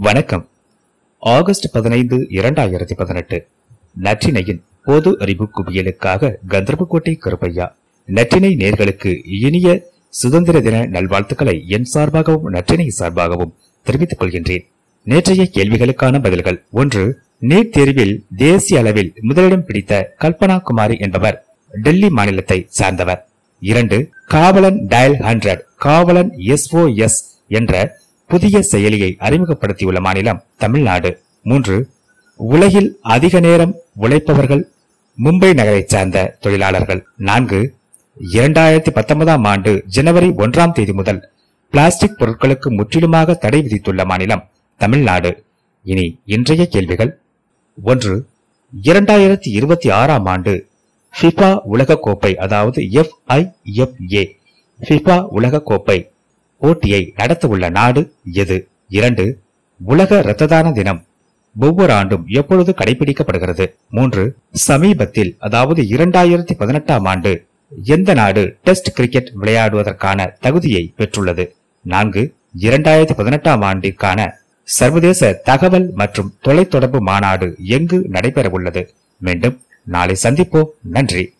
வணக்கம். ஆகஸ்ட் பதினைந்து இரண்டாயிரத்தி பதினெட்டு. நற்றினையின் பொது அறிவு குவியலுக்காக கந்தர்போட்டை கருப்பையா. நற்றினை நேர்களுக்கு இனிய சுதந்திர தின நல்வாழ்த்துக்களை என் சார்பாகவும் நற்றினை சார்பாகவும் தெரிவித்துக் கொள்கின்றேன். நேற்றைய கேள்விகளுக்கான பதில்கள் ஒன்று நீட் தேர்வில் தேசிய அளவில் முதலிடம் பிடித்த கல்பனா குமாரி என்பவர் டெல்லி மாநிலத்தை சார்ந்தவர். இரண்டு காவலன் டயல் ஹண்ட்ரட் காவலன் எஸ்ஓஎஸ் என்ற புதிய செயலியை அறிமுகப்படுத்தியுள்ள மாநிலம் தமிழ்நாடு. மூன்று உலகில் அதிக நேரம் உழைப்பவர்கள் மும்பை நகரை சார்ந்த தொழிலாளர்கள். நான்கு இரண்டாயிரத்தி பத்தொன்பதாம் ஆண்டு ஜனவரி ஒன்றாம் தேதி முதல் பிளாஸ்டிக் பொருட்களுக்கு முற்றிலுமாக தடை விதித்துள்ள மாநிலம் தமிழ்நாடு. இனி இன்றைய கேள்விகள். ஒன்று இரண்டாயிரத்தி இருபத்தி ஆறாம் ஆண்டு ஃபிஃபா உலகக்கோப்பை கோப்பை அதாவது F I F A FIFA உலக கோப்பை போட்டியை நடத்தவுள்ள நாடு எது? இரண்டு உலக இரத்த தான தினம். ஒவ்வொரு ஆண்டும் எப்பொழுது கடைபிடிக்கப்படுகிறது? மூன்று சமீபத்தில் அதாவது இரண்டாயிரத்தி பதினெட்டாம் ஆண்டு எந்த நாடு டெஸ்ட் கிரிக்கெட் விளையாடுவதற்கான தகுதியை பெற்றுள்ளது? நான்கு இரண்டாயிரத்தி பதினெட்டாம் ஆண்டிற்கான சர்வதேச தகவல் மற்றும் தொலைத்தொடர்பு மாநாடு எங்கு நடைபெறவுள்ளது? மீண்டும் நாளை சந்திப்போம். நன்றி.